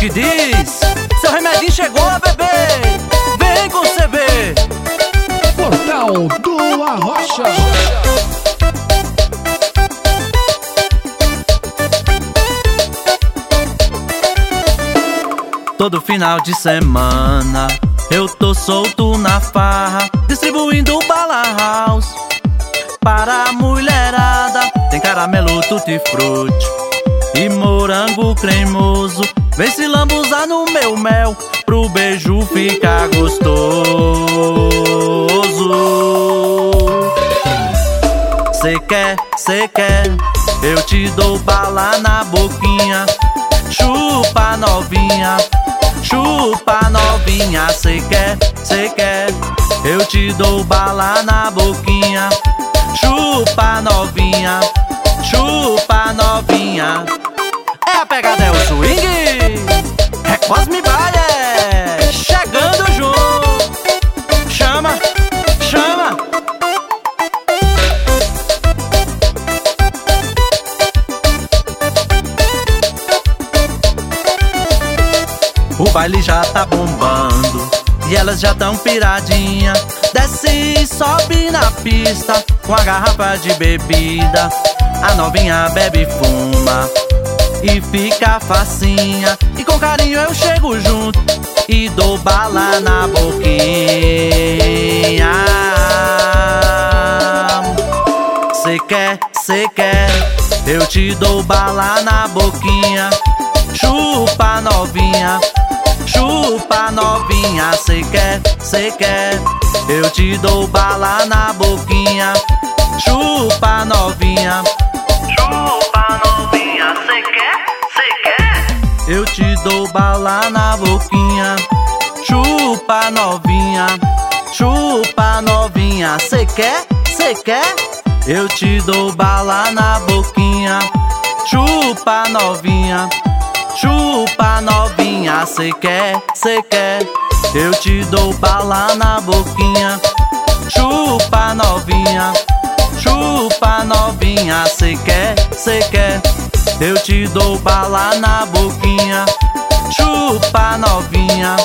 que diz. Seu remedinho chegou, bebê. Vem com CB. Portal do Arrocha. Todo final de semana eu tô solto na farra, distribuindo bala house para a mulherada. Tem caramelo tutti frutti e morango cremoso. Vem se lambuzar no meu mel pro beijo ficar gostoso. Cê quer, cê quer, eu te dou bala na boquinha. Chupa novinha, chupa novinha, cê quer, cê quer, eu te dou bala na boquinha. Chupa novinha, chupa novinha. É a pegada, é o swing, Cosme Baile, chegando junto. Chama, chama. O baile já tá bombando e elas já tão piradinha. Desce e sobe na pista com a garrafa de bebida. A novinha bebe e fuma e fica facinha. E com carinho eu chego junto e dou bala na boquinha. Cê quer, cê quer, eu te dou bala na boquinha. Chupa novinha, chupa novinha, cê quer, cê quer, eu te dou bala na boquinha. Chupa eu te dou bala na boquinha. Chupa novinha, chupa novinha, cê quer, cê quer, eu te dou bala na boquinha. Chupa novinha. Chupa novinha, cê quer, cê quer, eu te dou bala na boquinha. Chupa novinha, chupa novinha, cê quer, cê quer, eu te dou bala na boquinha. Chupa novinha.